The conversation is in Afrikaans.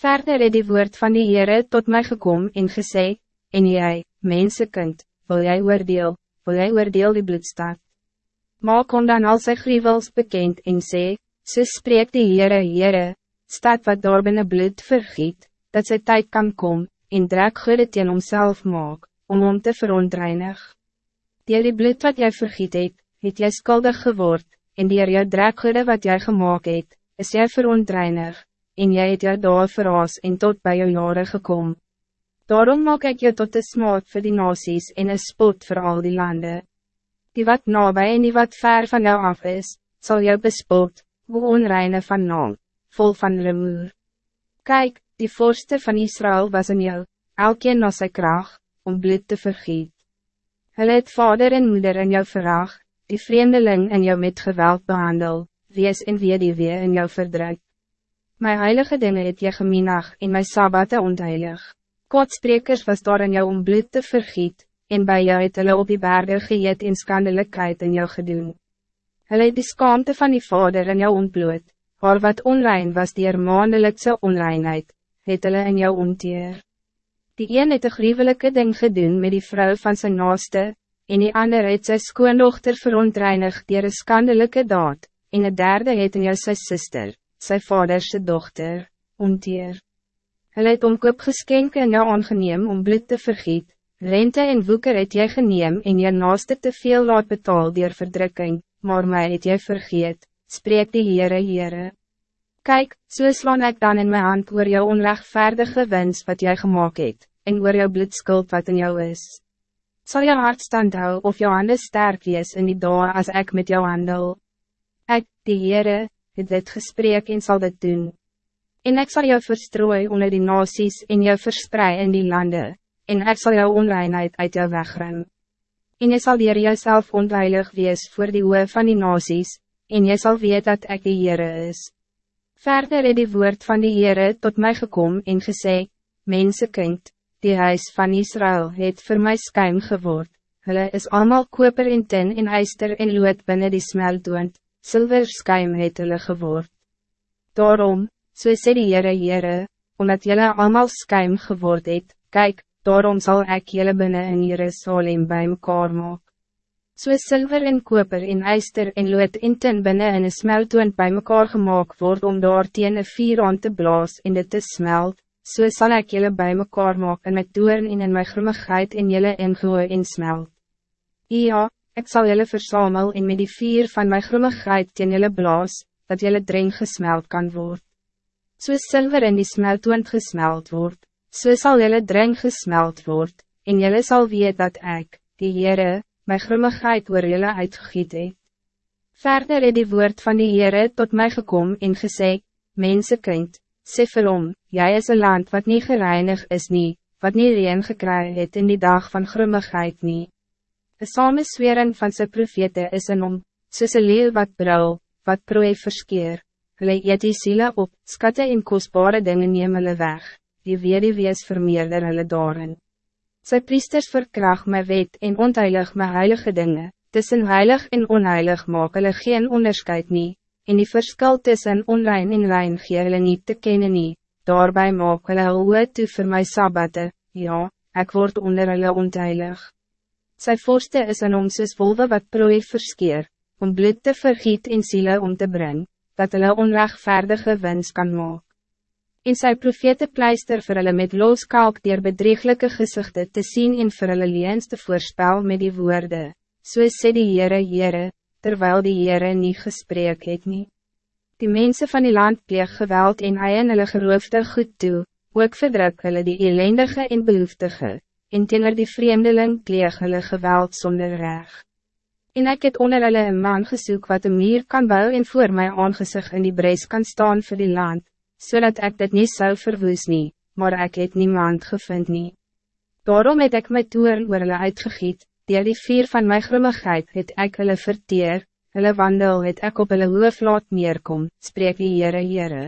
Verder het die woord van die Heere tot mij gekomen en gesê, en jy, mensenkind, wil jij oordeel, wil jij oordeel die bloedstaat. Maak kon dan al sy grievels bekend en sê, so spreek die Heere, Heere, staat wat daar binnen bloed vergiet, dat sy tijd kan komen, en drek goede teen homself maak, om hom te verontreinig. Deel die bloed wat jij vergiet het, het jy skuldig geword, en dier jou drekgoede wat jij gemaakt het, is jy verontreinig, en jy het jou daar verhaas en tot bij jou jaren gekom. Daarom maak ik je tot de smaad voor die nasies en een spot voor al die landen. Die wat nabij en die wat ver van jou af is, zal jou bespot, hoe onreine van naam, vol van remoer. Kijk, die vorste van Israël was in jou, elkeen na sy kraag, om bloed te vergiet. Hulle het vader en moeder in jou verraag, die vreemdeling in jou met geweld behandel, wees en wie die wee in jou verdruk. My heilige dingen het jy geminag en my sabbate ontheilig. Kodsprekers was daar in jou om bloed te vergiet, en bij jou het hulle op die berge geëet en skandelijkheid in jou gedoen. Hulle het die skaamte van die vader in jou ontbloot, waar wat onrein was die maandelikse onreinheid, het hulle in jou onteer. Die een het een gruwelijke ding gedoen met die vrouw van zijn naaste, en die ander het sy skoondochter verontreinig dier een skandelijke daad, en de derde het in jou sy sister, sy vaderse dochter, onteer. Hulle het omkoop geskenke in jou aangeneem om bloed te vergiet, rente en woeker het jy geneem en jy naaste te veel laat betaal dier verdrukking, maar my het jy vergeet, spreek die Heere Heere. Kijk, so slaan ek dan in my hand oor jou onrechtvaardige wens wat jy gemaakt het, en oor jou bloedskuld wat in jou is zal je hart stand hou of jou hande sterk wees in die dag als ik met jou handel. Ik, die Heere, het dit gesprek en zal dit doen. En ik zal jou verstrooi onder die nasies en jou verspreid in die landen, en ik zal jou onreinheid uit jou wegruim. En je zal hier jezelf onveilig wees voor die oe van die nasies, en je zal weten dat ik die Heere is. Verder het die woord van die Heere tot mij gekomen en gesê, Mensenkind, die huis van Israël het voor mij skuim geword. Hulle is allemaal koper en tin en ijster en lood binnen die smeltdoend, zilver skuim het hulle geword. Daarom, so sê die Heere Heere, omdat julle allemaal skuim geword het, kijk, daarom zal ik julle binnen in Jerusalem bij mekaar maak. So zilver en koper en ijster en lood en tin binnen in een smeltdoend bij mekaar gemaakt word om daar teen een vier aan te blaas en dit te smelt, so sal ek jylle by mekaar maak in my toern en in my grimmigheid en jylle ingooi en smelt. Ja, ik zal jylle versamel en met die vier van my grimmigheid teen jylle blaas, dat jylle dring gesmeld kan worden. So silver in die smeltoond gesmeld word, so sal jylle dring gesmeld word, en jylle sal weet dat ik, die Heere, my grimmigheid oor jylle uitgegiet het. Verder het die woord van die Heere tot mij gekomen en gesê, Mensenkind, sê vir hom, jy is een land wat niet gereinig is nie, wat niet reen gekry het in die dag van grimmigheid nie. Een samenswering van sy profete is in hom, soos een leeuw wat brul, wat prooi verskeer, hulle eet die siele op, skatte en kostbare dingen neem hulle weg, die wees vermeerder hulle daarin. Sy priesters verkracht my wet en ontheilig my heilige dingen, tussen heilig en onheilig maak hulle geen onderscheid nie, en die verschil tussen onrein en rein gee hulle nie te kennen nie, daarby maak hulle hulle toe vir my sabbate, ja, ik word onder hulle ontheilig. Sy vorste is in hom soos wolwe wat prooi verskeer, om bloed te vergiet en siele om te brengen, dat hulle onrechtvaardige wens kan maak. En sy profete pleister vir hulle met loskalk dier bedrieglijke gezichten te zien en vir hulle leens te voorspel met die woorden, so sê die Heere Heere, terwijl die Heere nie gesprek het nie. Die mensen van die land pleeg geweld en eien hulle geroofde goed toe, ook verdruk hulle die elendige en behoeftige, en teenoor die vreemdeling pleeg hulle geweld zonder reg. En ik het onder hulle een man gesoek wat een meer kan bouwen en voor my aangezicht in die breis kan staan voor die land, zodat so ik dit niet zou verwoes nie, maar ik het niemand gevind nie. Daarom het ik my toer oor hulle uitgegiet, Dier die vier van mijn grimmigheid het ek hulle verteer, hulle wandel het ek op hulle hoof laat neerkom, spreek die Heere Heere.